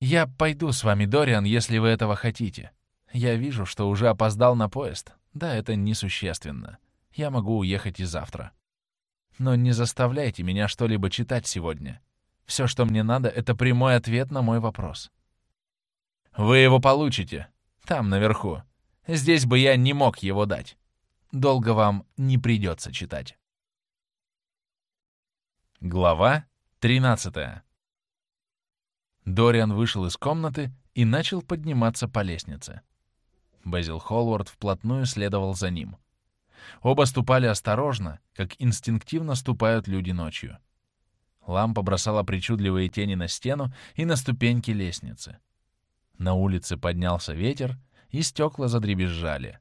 «Я пойду с вами, Дориан, если вы этого хотите. Я вижу, что уже опоздал на поезд. Да, это несущественно. Я могу уехать и завтра. Но не заставляйте меня что-либо читать сегодня. Все, что мне надо, — это прямой ответ на мой вопрос». «Вы его получите. Там, наверху. Здесь бы я не мог его дать. Долго вам не придется читать». Глава 13 Дориан вышел из комнаты и начал подниматься по лестнице. Безил Холвард вплотную следовал за ним. Оба ступали осторожно, как инстинктивно ступают люди ночью. Лампа бросала причудливые тени на стену и на ступеньки лестницы. На улице поднялся ветер, и стекла задребезжали.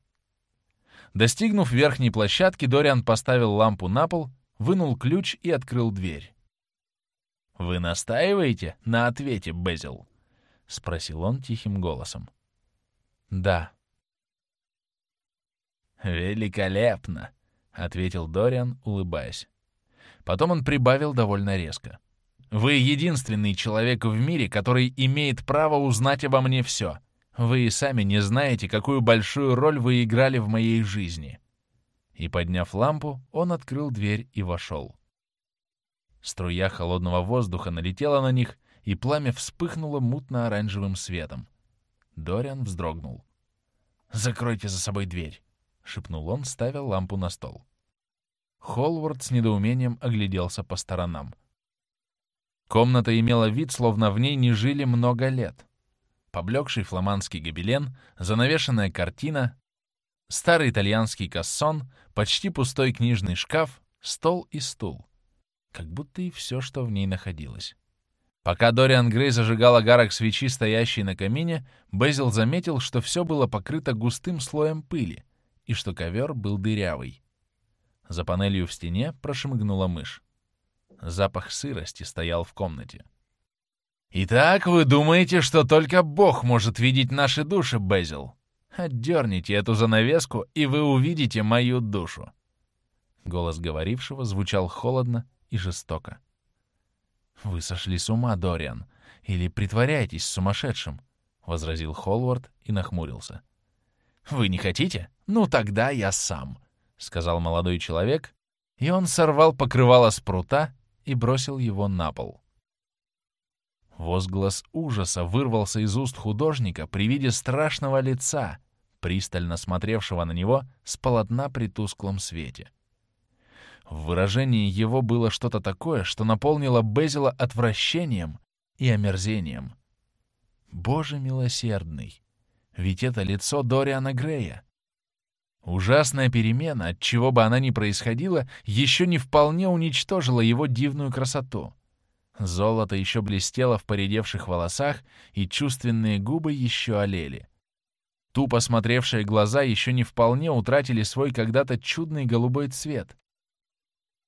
Достигнув верхней площадки, Дориан поставил лампу на пол вынул ключ и открыл дверь. «Вы настаиваете на ответе, Безил?» — спросил он тихим голосом. «Да». «Великолепно!» — ответил Дориан, улыбаясь. Потом он прибавил довольно резко. «Вы единственный человек в мире, который имеет право узнать обо мне все. Вы и сами не знаете, какую большую роль вы играли в моей жизни и, подняв лампу, он открыл дверь и вошел. Струя холодного воздуха налетела на них, и пламя вспыхнуло мутно-оранжевым светом. Дориан вздрогнул. «Закройте за собой дверь», — шепнул он, ставя лампу на стол. Холвард с недоумением огляделся по сторонам. Комната имела вид, словно в ней не жили много лет. Поблекший фламандский гобелен, занавешенная картина, Старый итальянский кассон, почти пустой книжный шкаф, стол и стул. Как будто и все, что в ней находилось. Пока Дориан Грей зажигал огарок свечи, стоящей на камине, Безил заметил, что все было покрыто густым слоем пыли и что ковер был дырявый. За панелью в стене прошмыгнула мышь. Запах сырости стоял в комнате. «Итак, вы думаете, что только Бог может видеть наши души, Безил?» Отдерните эту занавеску, и вы увидите мою душу. Голос говорившего звучал холодно и жестоко. «Вы сошли с ума, Дориан, или притворяетесь сумасшедшим», — возразил Холвард и нахмурился. «Вы не хотите? Ну тогда я сам», — сказал молодой человек, и он сорвал покрывало с прута и бросил его на пол. Возглас ужаса вырвался из уст художника при виде страшного лица, пристально смотревшего на него с полотна при тусклом свете. В выражении его было что-то такое, что наполнило Безила отвращением и омерзением. Боже милосердный! Ведь это лицо Дориана Грея. Ужасная перемена, от чего бы она ни происходила, еще не вполне уничтожила его дивную красоту. Золото еще блестело в поредевших волосах, и чувственные губы еще олели. Тупо смотревшие глаза еще не вполне утратили свой когда-то чудный голубой цвет.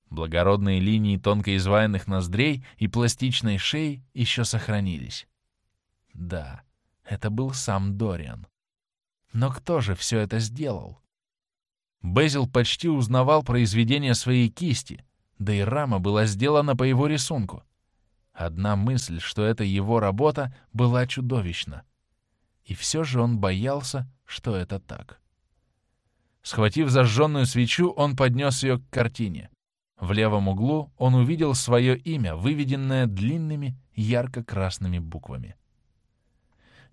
Благородные линии тонко изваянных ноздрей и пластичной шеи еще сохранились. Да, это был сам Дориан. Но кто же все это сделал? Безил почти узнавал произведение своей кисти, да и рама была сделана по его рисунку. Одна мысль, что это его работа, была чудовищна. И все же он боялся, что это так. Схватив зажженную свечу, он поднес ее к картине. В левом углу он увидел свое имя, выведенное длинными ярко-красными буквами.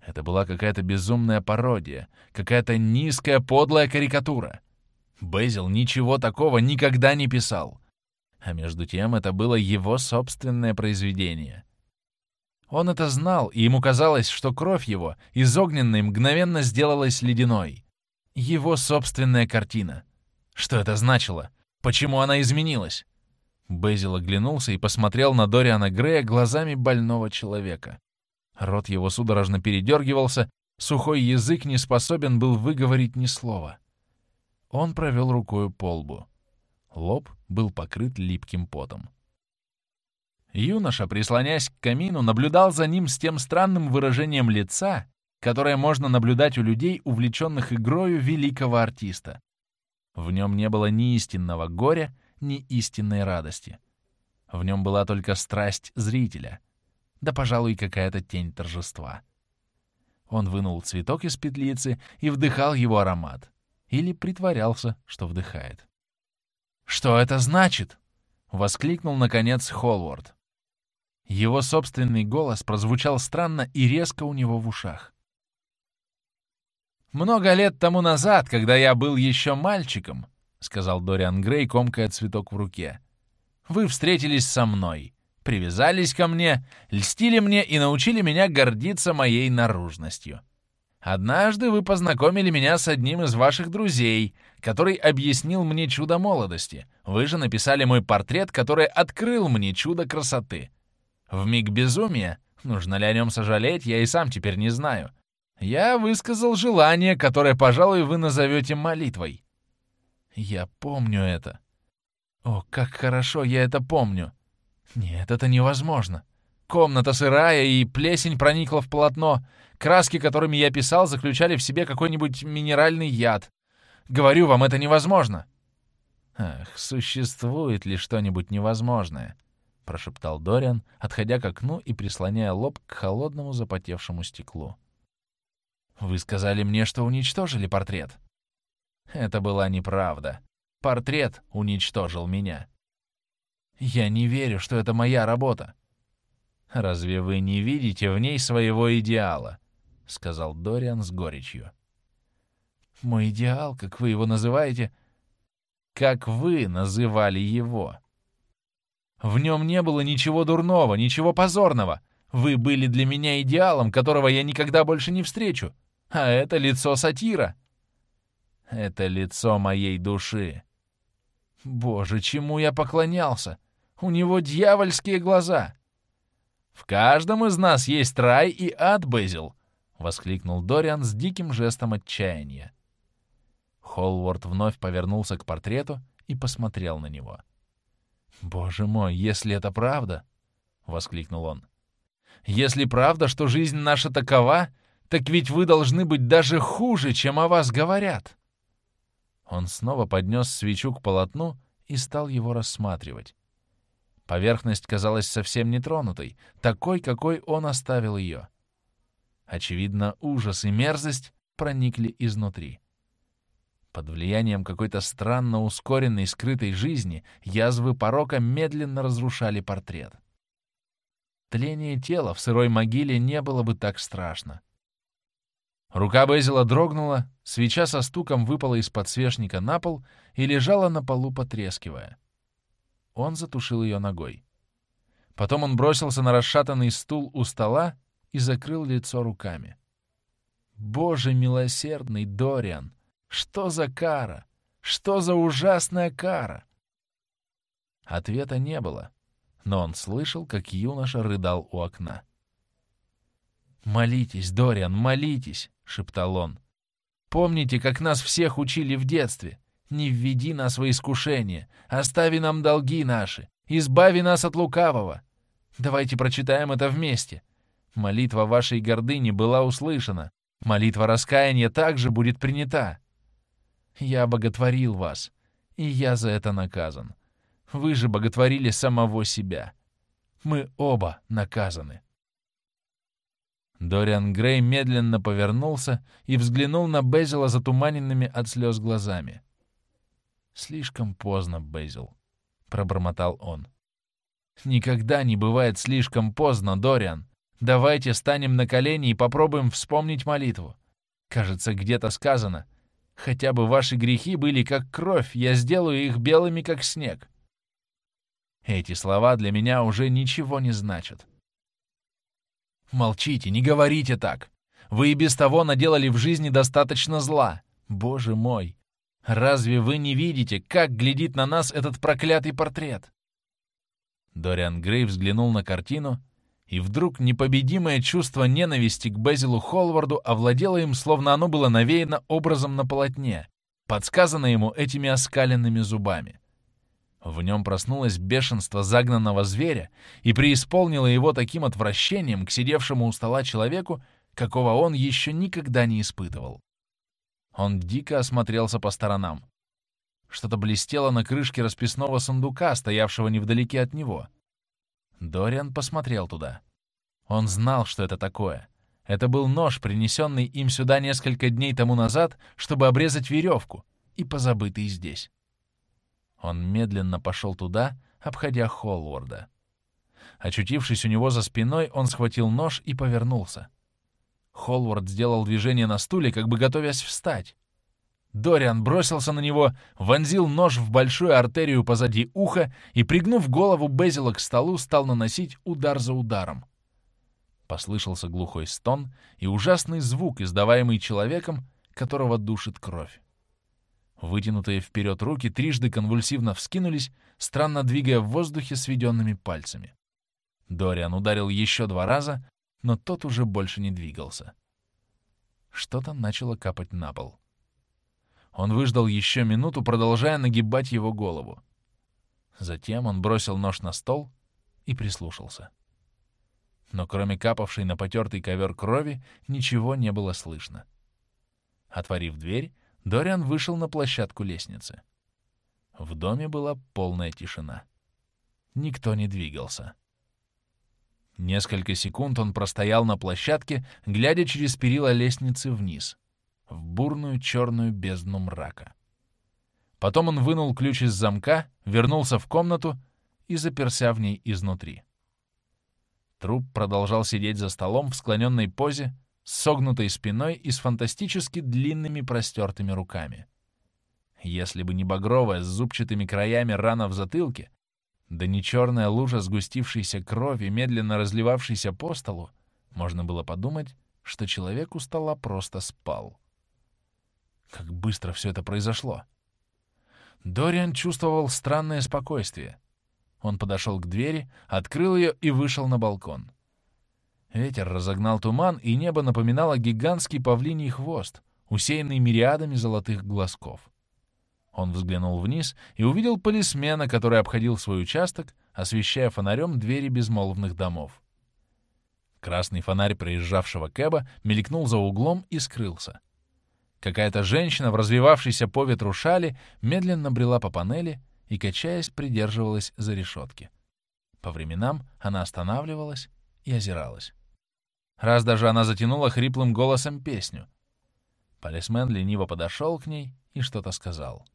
Это была какая-то безумная пародия, какая-то низкая подлая карикатура. Безил ничего такого никогда не писал. А между тем это было его собственное произведение. Он это знал, и ему казалось, что кровь его из огненной мгновенно сделалась ледяной. Его собственная картина. Что это значило? Почему она изменилась? Безил оглянулся и посмотрел на Дориана Грея глазами больного человека. Рот его судорожно передергивался, сухой язык не способен был выговорить ни слова. Он провел рукою по лбу. Лоб был покрыт липким потом. Юноша, прислонясь к камину, наблюдал за ним с тем странным выражением лица, которое можно наблюдать у людей, увлеченных игрою великого артиста. В нем не было ни истинного горя, ни истинной радости. В нем была только страсть зрителя. да, пожалуй, какая-то тень торжества. Он вынул цветок из петлицы и вдыхал его аромат. Или притворялся, что вдыхает. «Что это значит?» — воскликнул, наконец, Холвард. Его собственный голос прозвучал странно и резко у него в ушах. «Много лет тому назад, когда я был еще мальчиком», — сказал Дориан Грей, комкая цветок в руке, — «вы встретились со мной, привязались ко мне, льстили мне и научили меня гордиться моей наружностью. Однажды вы познакомили меня с одним из ваших друзей, который объяснил мне чудо молодости. Вы же написали мой портрет, который открыл мне чудо красоты. В миг безумия, нужно ли о нем сожалеть, я и сам теперь не знаю. Я высказал желание, которое, пожалуй, вы назовете молитвой. Я помню это. О, как хорошо я это помню. Нет, это невозможно. Комната сырая, и плесень проникла в полотно. Краски, которыми я писал, заключали в себе какой-нибудь минеральный яд. Говорю вам, это невозможно. Ах, существует ли что-нибудь невозможное? прошептал Дориан, отходя к окну и прислоняя лоб к холодному запотевшему стеклу. Вы сказали мне, что уничтожили портрет. Это была неправда. Портрет уничтожил меня. Я не верю, что это моя работа. Разве вы не видите в ней своего идеала? сказал Дориан с горечью. Мой идеал, как вы его называете, как вы называли его. В нем не было ничего дурного, ничего позорного. Вы были для меня идеалом, которого я никогда больше не встречу. А это лицо сатира. Это лицо моей души. Боже, чему я поклонялся? У него дьявольские глаза. В каждом из нас есть рай и ад, Безил, воскликнул Дориан с диким жестом отчаяния. Холворд вновь повернулся к портрету и посмотрел на него. «Боже мой, если это правда!» — воскликнул он. «Если правда, что жизнь наша такова, так ведь вы должны быть даже хуже, чем о вас говорят!» Он снова поднес свечу к полотну и стал его рассматривать. Поверхность казалась совсем нетронутой, такой, какой он оставил ее. Очевидно, ужас и мерзость проникли изнутри. Под влиянием какой-то странно ускоренной скрытой жизни язвы порока медленно разрушали портрет. Тление тела в сырой могиле не было бы так страшно. Рука Безила дрогнула, свеча со стуком выпала из подсвечника на пол и лежала на полу, потрескивая. Он затушил ее ногой. Потом он бросился на расшатанный стул у стола и закрыл лицо руками. «Боже милосердный Дориан! Что за кара? Что за ужасная кара?» Ответа не было, но он слышал, как юноша рыдал у окна. «Молитесь, Дориан, молитесь!» — шептал он. «Помните, как нас всех учили в детстве? Не введи нас во искушение, остави нам долги наши, избави нас от лукавого. Давайте прочитаем это вместе. Молитва вашей гордыни была услышана, молитва раскаяния также будет принята. Я боготворил вас, и я за это наказан. Вы же боготворили самого себя. Мы оба наказаны. Дориан Грей медленно повернулся и взглянул на Безила затуманенными от слез глазами. «Слишком поздно, Бейзил», — пробормотал он. «Никогда не бывает слишком поздно, Дориан. Давайте станем на колени и попробуем вспомнить молитву. Кажется, где-то сказано, хотя бы ваши грехи были как кровь, я сделаю их белыми, как снег». Эти слова для меня уже ничего не значат. Молчите, не говорите так. Вы и без того наделали в жизни достаточно зла. Боже мой, Разве вы не видите, как глядит на нас этот проклятый портрет?» Дориан Грей взглянул на картину, и вдруг непобедимое чувство ненависти к Безилу Холварду овладело им, словно оно было навеяно образом на полотне, подсказано ему этими оскаленными зубами. В нем проснулось бешенство загнанного зверя и преисполнило его таким отвращением к сидевшему у стола человеку, какого он еще никогда не испытывал. Он дико осмотрелся по сторонам. Что-то блестело на крышке расписного сундука, стоявшего невдалеке от него. Дориан посмотрел туда. Он знал, что это такое. Это был нож, принесенный им сюда несколько дней тому назад, чтобы обрезать веревку, и позабытый здесь. Он медленно пошел туда, обходя Холлворда. Очутившись у него за спиной, он схватил нож и повернулся. Холвард сделал движение на стуле, как бы готовясь встать. Дориан бросился на него, вонзил нож в большую артерию позади уха и, пригнув голову Безила к столу, стал наносить удар за ударом. Послышался глухой стон и ужасный звук, издаваемый человеком, которого душит кровь. Вытянутые вперед руки трижды конвульсивно вскинулись, странно двигая в воздухе сведенными пальцами. Дориан ударил еще два раза, но тот уже больше не двигался. Что-то начало капать на пол. Он выждал еще минуту, продолжая нагибать его голову. Затем он бросил нож на стол и прислушался. Но кроме капавшей на потертый ковер крови, ничего не было слышно. Отворив дверь, Дориан вышел на площадку лестницы. В доме была полная тишина. Никто не двигался. Несколько секунд он простоял на площадке, глядя через перила лестницы вниз, в бурную черную бездну мрака. Потом он вынул ключ из замка, вернулся в комнату и заперся в ней изнутри. Труп продолжал сидеть за столом в склоненной позе, с согнутой спиной и с фантастически длинными простертыми руками. Если бы не багровая с зубчатыми краями рана в затылке, да не черная лужа сгустившейся крови, медленно разливавшейся по столу, можно было подумать, что человек у стола просто спал. Как быстро все это произошло! Дориан чувствовал странное спокойствие. Он подошел к двери, открыл ее и вышел на балкон. Ветер разогнал туман, и небо напоминало гигантский павлиний хвост, усеянный мириадами золотых глазков. Он взглянул вниз и увидел полисмена, который обходил свой участок, освещая фонарем двери безмолвных домов. Красный фонарь проезжавшего Кэба мелькнул за углом и скрылся. Какая-то женщина в развивавшейся по ветру шали медленно брела по панели и, качаясь, придерживалась за решетки. По временам она останавливалась и озиралась. Раз даже она затянула хриплым голосом песню. Полисмен лениво подошел к ней и что-то сказал.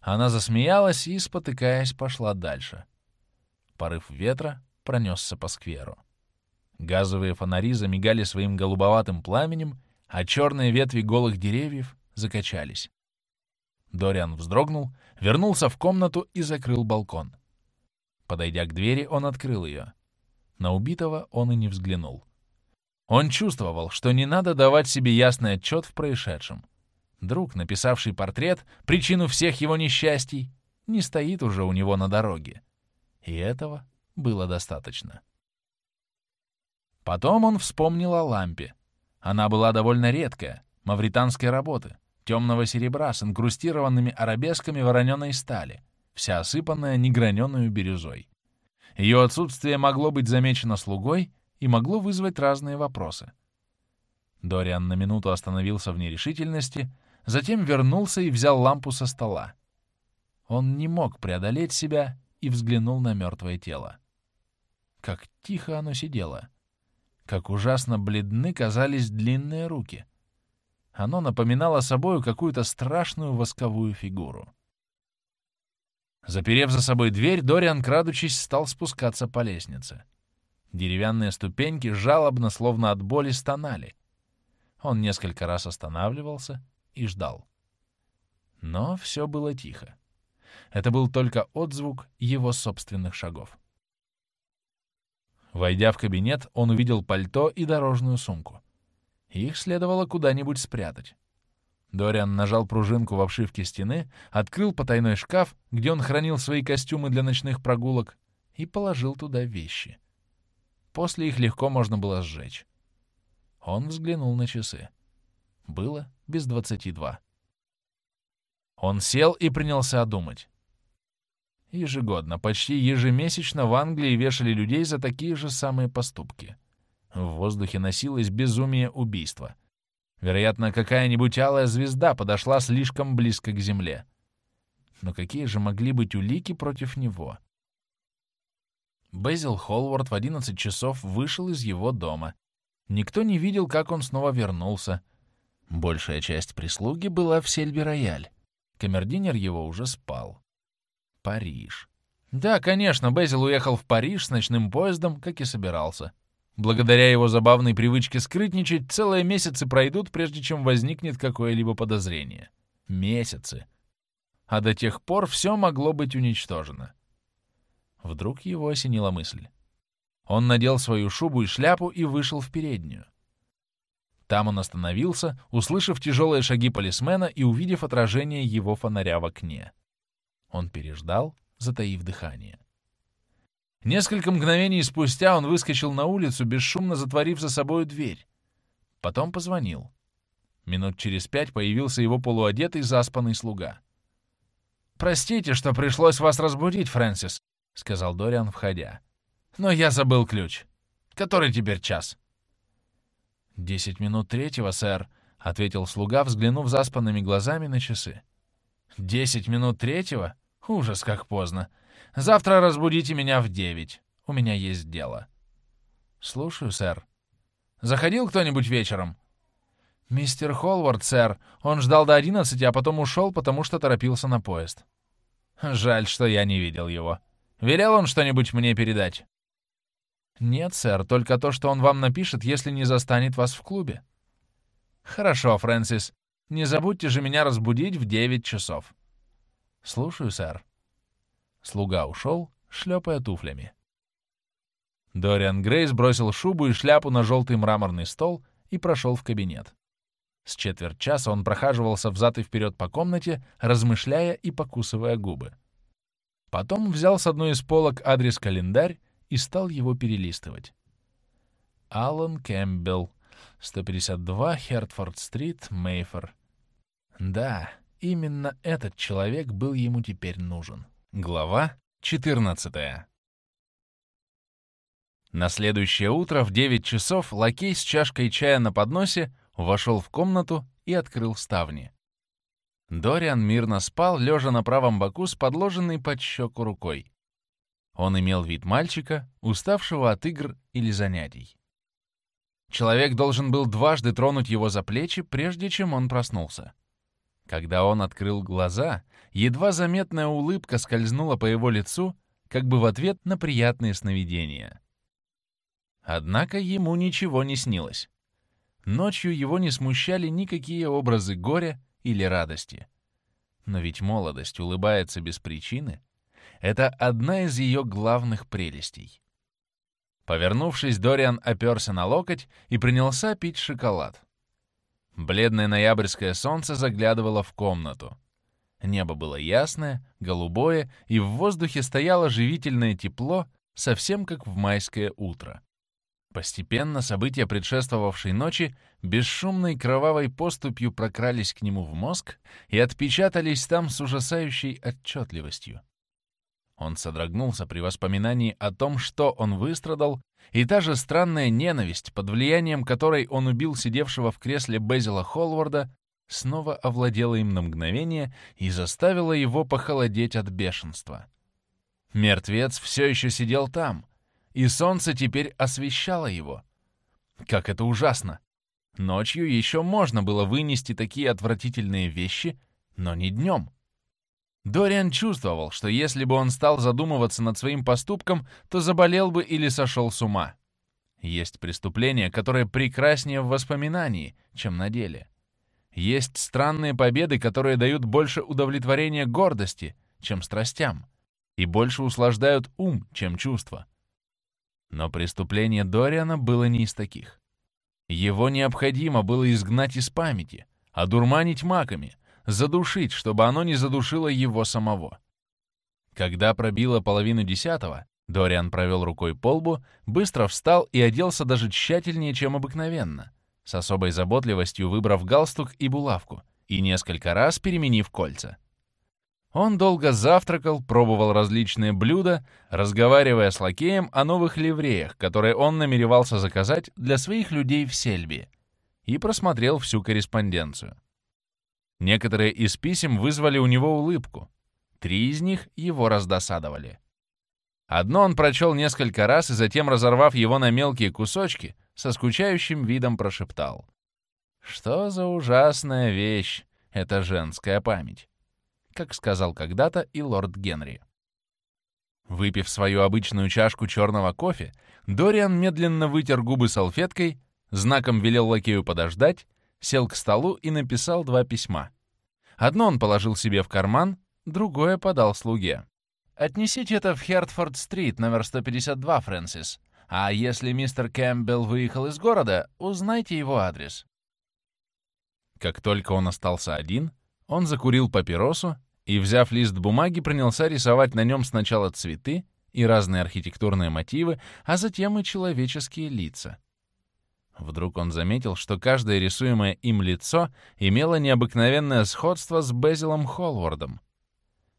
Она засмеялась и, спотыкаясь, пошла дальше. Порыв ветра пронесся по скверу. Газовые фонари замигали своим голубоватым пламенем, а черные ветви голых деревьев закачались. Дориан вздрогнул, вернулся в комнату и закрыл балкон. Подойдя к двери, он открыл ее. На убитого он и не взглянул. Он чувствовал, что не надо давать себе ясный отчет в происшедшем. Друг, написавший портрет, причину всех его несчастий, не стоит уже у него на дороге. И этого было достаточно. Потом он вспомнил о лампе. Она была довольно редкая, мавританской работы, темного серебра с инкрустированными арабесками вороненой стали, вся осыпанная неграненую бирюзой. Ее отсутствие могло быть замечено слугой и могло вызвать разные вопросы. Дориан на минуту остановился в нерешительности, затем вернулся и взял лампу со стола. Он не мог преодолеть себя и взглянул на мертвое тело. Как тихо оно сидело. Как ужасно бледны казались длинные руки. Оно напоминало собою какую-то страшную восковую фигуру. Заперев за собой дверь, Дориан, крадучись, стал спускаться по лестнице. Деревянные ступеньки жалобно, словно от боли, стонали. Он несколько раз останавливался и ждал. Но все было тихо. Это был только отзвук его собственных шагов. Войдя в кабинет, он увидел пальто и дорожную сумку. Их следовало куда-нибудь спрятать. Дориан нажал пружинку в обшивке стены, открыл потайной шкаф, где он хранил свои костюмы для ночных прогулок, и положил туда вещи. После их легко можно было сжечь. Он взглянул на часы. Было без двадцати два. Он сел и принялся думать. Ежегодно, почти ежемесячно в Англии вешали людей за такие же самые поступки. В воздухе носилось безумие убийства. Вероятно, какая-нибудь алая звезда подошла слишком близко к земле. Но какие же могли быть улики против него? Безил Холвард в 11 часов вышел из его дома. Никто не видел, как он снова вернулся. Большая часть прислуги была в Сельби-Рояль. Камердинер его уже спал. Париж. Да, конечно, Безил уехал в Париж с ночным поездом, как и собирался. Благодаря его забавной привычке скрытничать, целые месяцы пройдут, прежде чем возникнет какое-либо подозрение. Месяцы. А до тех пор все могло быть уничтожено. Вдруг его осенила мысль. Он надел свою шубу и шляпу и вышел в переднюю. Там он остановился, услышав тяжелые шаги полисмена и увидев отражение его фонаря в окне. Он переждал, затаив дыхание. Несколько мгновений спустя он выскочил на улицу, бесшумно затворив за собою дверь. Потом позвонил. Минут через пять появился его полуодетый заспанный слуга. «Простите, что пришлось вас разбудить, Фрэнсис», — сказал Дориан, входя. «Но я забыл ключ. Который теперь час?» «Десять минут третьего, сэр», — ответил слуга, взглянув заспанными глазами на часы. «Десять минут третьего? Ужас, как поздно. Завтра разбудите меня в девять. У меня есть дело». «Слушаю, сэр». «Заходил кто-нибудь вечером?» «Мистер Холвард, сэр. Он ждал до одиннадцати, а потом ушел, потому что торопился на поезд». «Жаль, что я не видел его. Велел он что-нибудь мне передать?» «Нет, сэр, только то, что он вам напишет, если не застанет вас в клубе». «Хорошо, Фрэнсис. Не забудьте же меня разбудить в девять часов». «Слушаю, сэр». Слуга ушел, шлепая туфлями. Дориан Грейс бросил шубу и шляпу на желтый мраморный стол и прошел в кабинет. С четверть часа он прохаживался взад и вперед по комнате, размышляя и покусывая губы. Потом взял с одной из полок адрес-календарь и стал его перелистывать. Алан Кэмпбелл, 152 Хертфорд-стрит, Мейфор. Да, именно этот человек был ему теперь нужен. Глава 14 На следующее утро в 9 часов лакей с чашкой чая на подносе вошел в комнату и открыл ставни. Дориан мирно спал, лежа на правом боку с подложенной под щеку рукой. Он имел вид мальчика, уставшего от игр или занятий. Человек должен был дважды тронуть его за плечи, прежде чем он проснулся. Когда он открыл глаза, едва заметная улыбка скользнула по его лицу, как бы в ответ на приятные сновидения. Однако ему ничего не снилось. Ночью его не смущали никакие образы горя или радости. Но ведь молодость улыбается без причины — это одна из ее главных прелестей. Повернувшись, Дориан оперся на локоть и принялся пить шоколад. Бледное ноябрьское солнце заглядывало в комнату. Небо было ясное, голубое, и в воздухе стояло живительное тепло, совсем как в майское утро. Постепенно события предшествовавшей ночи бесшумной кровавой поступью прокрались к нему в мозг и отпечатались там с ужасающей отчетливостью. Он содрогнулся при воспоминании о том, что он выстрадал, и та же странная ненависть, под влиянием которой он убил сидевшего в кресле Безила Холварда, снова овладела им на мгновение и заставила его похолодеть от бешенства. Мертвец все еще сидел там, и солнце теперь освещало его. Как это ужасно! Ночью еще можно было вынести такие отвратительные вещи, но не днем. Дориан чувствовал, что если бы он стал задумываться над своим поступком, то заболел бы или сошел с ума. Есть преступления, которые прекраснее в воспоминании, чем на деле. Есть странные победы, которые дают больше удовлетворения гордости, чем страстям, и больше услаждают ум, чем чувства. Но преступление Дориана было не из таких. Его необходимо было изгнать из памяти, одурманить маками — задушить, чтобы оно не задушило его самого. Когда пробило половину десятого, Дориан провел рукой по лбу, быстро встал и оделся даже тщательнее, чем обыкновенно, с особой заботливостью выбрав галстук и булавку и несколько раз переменив кольца. Он долго завтракал, пробовал различные блюда, разговаривая с лакеем о новых ливреях, которые он намеревался заказать для своих людей в Сельби, и просмотрел всю корреспонденцию. Некоторые из писем вызвали у него улыбку. Три из них его раздосадовали. Одно он прочел несколько раз и затем, разорвав его на мелкие кусочки, со скучающим видом прошептал. «Что за ужасная вещь — это женская память», как сказал когда-то и лорд Генри. Выпив свою обычную чашку черного кофе, Дориан медленно вытер губы салфеткой, знаком велел лакею подождать, сел к столу и написал два письма. Одно он положил себе в карман, другое подал слуге. «Отнесите это в Хертфорд-стрит, номер 152, Фрэнсис. А если мистер Кэмпбелл выехал из города, узнайте его адрес». Как только он остался один, он закурил папиросу и, взяв лист бумаги, принялся рисовать на нем сначала цветы и разные архитектурные мотивы, а затем и человеческие лица. Вдруг он заметил, что каждое рисуемое им лицо имело необыкновенное сходство с Безилом Холвардом.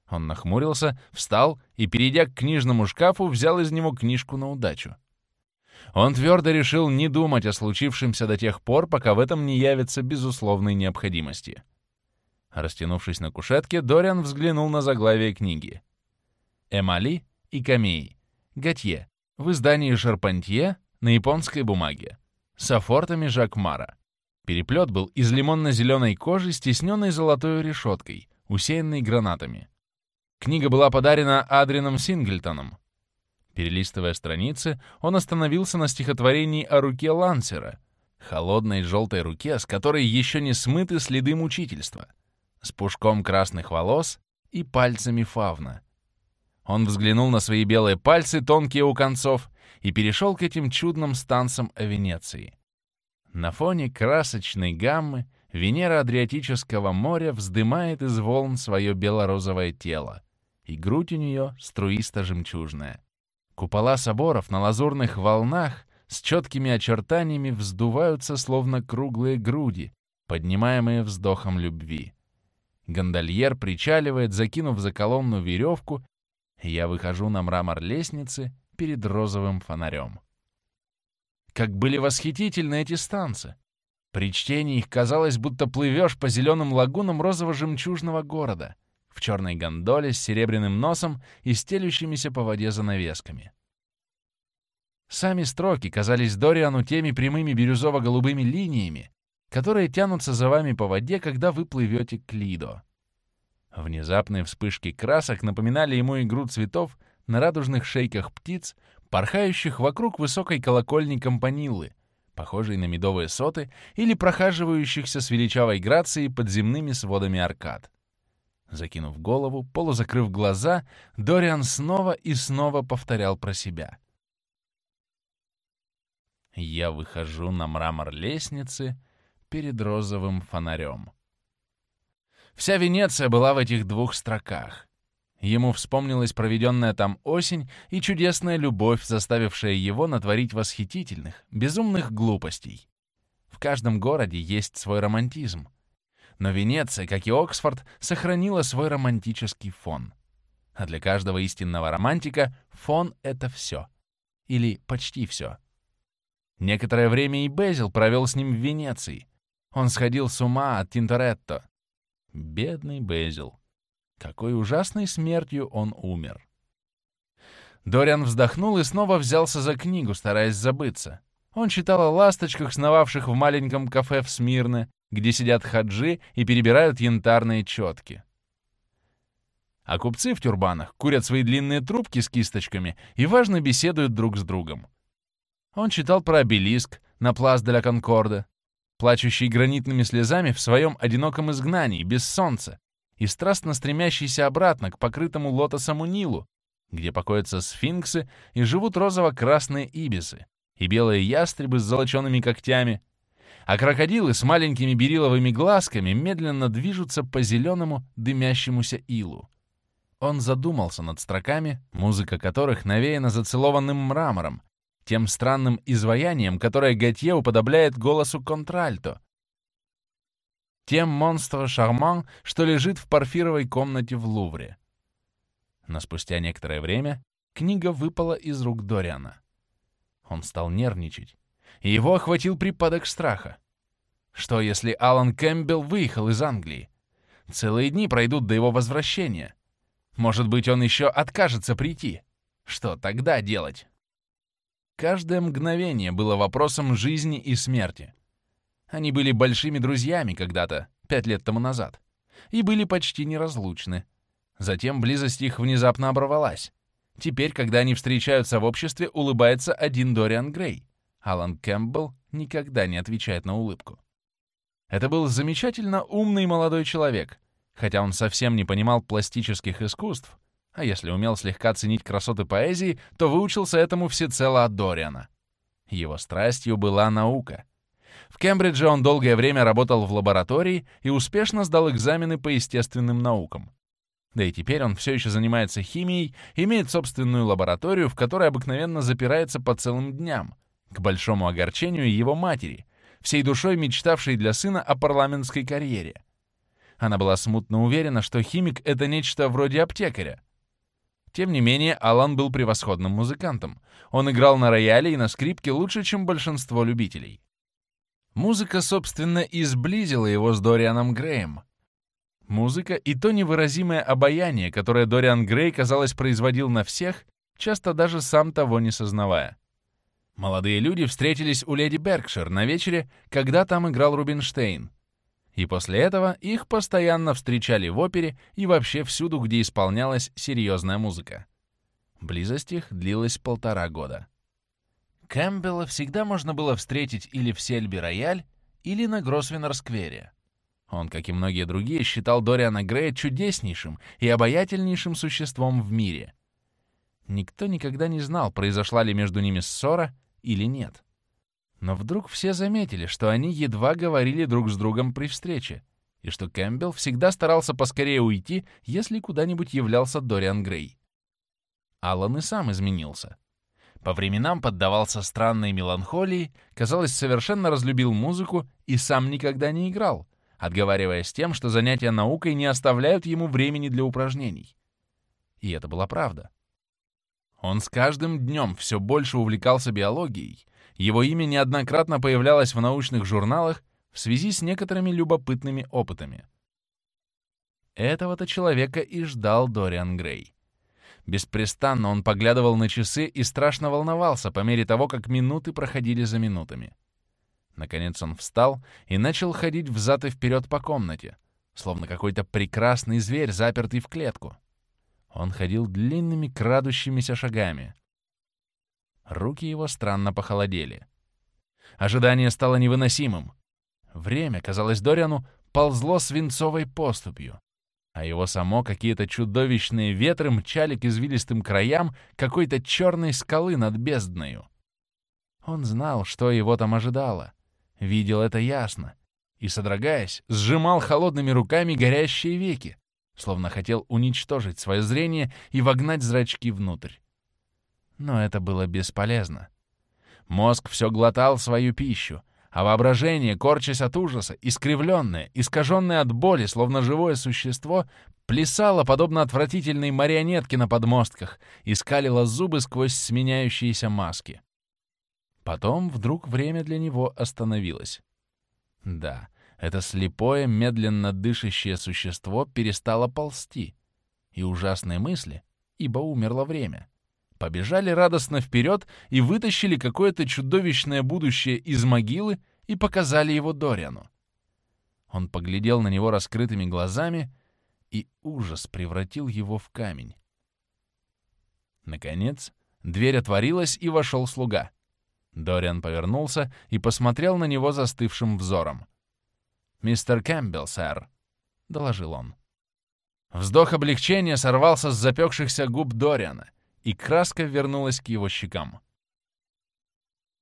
Он нахмурился, встал и, перейдя к книжному шкафу, взял из него книжку на удачу. Он твердо решил не думать о случившемся до тех пор, пока в этом не явится безусловной необходимости. Растянувшись на кушетке, Дориан взглянул на заглавие книги. «Эмали и Камеи. Готье. В издании Шарпантье на японской бумаге. С афортами Жакмара. Переплет был из лимонно-зеленой кожи, стесненной золотой решеткой, усеянной гранатами. Книга была подарена Адрином Синглтоном. Перелистывая страницы, он остановился на стихотворении о руке Лансера, холодной желтой руке, с которой еще не смыты следы мучительства — с пушком красных волос и пальцами фавна. Он взглянул на свои белые пальцы, тонкие у концов, и перешел к этим чудным станцам о Венеции. На фоне красочной гаммы Венера Адриатического моря вздымает из волн свое бело-розовое тело, и грудь у нее струисто-жемчужная. Купола соборов на лазурных волнах с четкими очертаниями вздуваются, словно круглые груди, поднимаемые вздохом любви. Гондольер причаливает, закинув за колонну веревку, я выхожу на мрамор лестницы перед розовым фонарем. Как были восхитительны эти станции! При чтении их казалось, будто плывешь по зеленым лагунам розово-жемчужного города в черной гондоле с серебряным носом и стелющимися по воде занавесками. Сами строки казались Дориану теми прямыми бирюзово-голубыми линиями, которые тянутся за вами по воде, когда вы плывете к Лидо. Внезапные вспышки красок напоминали ему игру цветов на радужных шейках птиц, порхающих вокруг высокой колокольни компанилы, похожей на медовые соты, или прохаживающихся с величавой грацией под земными сводами аркад. Закинув голову, полузакрыв глаза, Дориан снова и снова повторял про себя. «Я выхожу на мрамор лестницы перед розовым фонарем». Вся Венеция была в этих двух строках. Ему вспомнилась проведенная там осень и чудесная любовь, заставившая его натворить восхитительных, безумных глупостей. В каждом городе есть свой романтизм. Но Венеция, как и Оксфорд, сохранила свой романтический фон. А для каждого истинного романтика фон — это все. Или почти все. Некоторое время и Безил провел с ним в Венеции. Он сходил с ума от Тинторетто, Бедный Безил. Какой ужасной смертью он умер. Дориан вздохнул и снова взялся за книгу, стараясь забыться. Он читал о ласточках, сновавших в маленьком кафе в Смирне, где сидят хаджи и перебирают янтарные четки. А купцы в тюрбанах курят свои длинные трубки с кисточками и важно беседуют друг с другом. Он читал про обелиск на Плас де ла Конкорда, плачущий гранитными слезами в своем одиноком изгнании, без солнца, и страстно стремящийся обратно к покрытому лотосом Нилу, где покоятся сфинксы и живут розово-красные ибисы, и белые ястребы с золочеными когтями, а крокодилы с маленькими бериловыми глазками медленно движутся по зеленому дымящемуся илу. Он задумался над строками, музыка которых навеяна зацелованным мрамором, тем странным изваянием, которое Готье уподобляет голосу контральто, тем монстро Шарман, что лежит в парфировой комнате в Лувре. Но спустя некоторое время книга выпала из рук Дориана. Он стал нервничать, и его охватил припадок страха. Что, если Алан Кэмпбелл выехал из Англии? Целые дни пройдут до его возвращения. Может быть, он еще откажется прийти. Что тогда делать? Каждое мгновение было вопросом жизни и смерти. Они были большими друзьями когда-то, пять лет тому назад, и были почти неразлучны. Затем близость их внезапно оборвалась. Теперь, когда они встречаются в обществе, улыбается один Дориан Грей. Алан Кэмпбелл никогда не отвечает на улыбку. Это был замечательно умный молодой человек, хотя он совсем не понимал пластических искусств, а если умел слегка ценить красоты поэзии, то выучился этому всецело от Дориана. Его страстью была наука. В Кембридже он долгое время работал в лаборатории и успешно сдал экзамены по естественным наукам. Да и теперь он все еще занимается химией, имеет собственную лабораторию, в которой обыкновенно запирается по целым дням, к большому огорчению его матери, всей душой мечтавшей для сына о парламентской карьере. Она была смутно уверена, что химик — это нечто вроде аптекаря. Тем не менее, Алан был превосходным музыкантом. Он играл на рояле и на скрипке лучше, чем большинство любителей. Музыка, собственно, и сблизила его с Дорианом Греем. Музыка и то невыразимое обаяние, которое Дориан Грей, казалось, производил на всех, часто даже сам того не сознавая. Молодые люди встретились у леди Беркшир на вечере, когда там играл Рубинштейн. И после этого их постоянно встречали в опере и вообще всюду, где исполнялась серьезная музыка. Близость их длилась полтора года. Кэмпбелла всегда можно было встретить или в Сельби-Рояль, или на Гросвеннер-сквере. Он, как и многие другие, считал Дориана Грея чудеснейшим и обаятельнейшим существом в мире. Никто никогда не знал, произошла ли между ними ссора или нет. Но вдруг все заметили, что они едва говорили друг с другом при встрече, и что Кэмпбелл всегда старался поскорее уйти, если куда-нибудь являлся Дориан Грей. Аллан и сам изменился. По временам поддавался странной меланхолии, казалось, совершенно разлюбил музыку и сам никогда не играл, отговариваясь тем, что занятия наукой не оставляют ему времени для упражнений. И это была правда. Он с каждым днем все больше увлекался биологией, его имя неоднократно появлялось в научных журналах в связи с некоторыми любопытными опытами. Этого-то человека и ждал Дориан Грей. Беспрестанно он поглядывал на часы и страшно волновался по мере того, как минуты проходили за минутами. Наконец он встал и начал ходить взад и вперед по комнате, словно какой-то прекрасный зверь, запертый в клетку. Он ходил длинными крадущимися шагами, Руки его странно похолодели. Ожидание стало невыносимым. Время, казалось Дориану, ползло свинцовой поступью, а его само какие-то чудовищные ветры мчали к извилистым краям какой-то черной скалы над бездною. Он знал, что его там ожидало, видел это ясно, и, содрогаясь, сжимал холодными руками горящие веки, словно хотел уничтожить свое зрение и вогнать зрачки внутрь. Но это было бесполезно. Мозг все глотал свою пищу, а воображение, корчась от ужаса, искривленное, искаженное от боли, словно живое существо, плясало, подобно отвратительной марионетке на подмостках, и скалило зубы сквозь сменяющиеся маски. Потом вдруг время для него остановилось. Да, это слепое, медленно дышащее существо перестало ползти, и ужасные мысли, ибо умерло время — побежали радостно вперед и вытащили какое-то чудовищное будущее из могилы и показали его Дориану. Он поглядел на него раскрытыми глазами, и ужас превратил его в камень. Наконец, дверь отворилась, и вошел слуга. Дориан повернулся и посмотрел на него застывшим взором. «Мистер Кэмпбелл, сэр», — доложил он. Вздох облегчения сорвался с запекшихся губ Дориана, и краска вернулась к его щекам.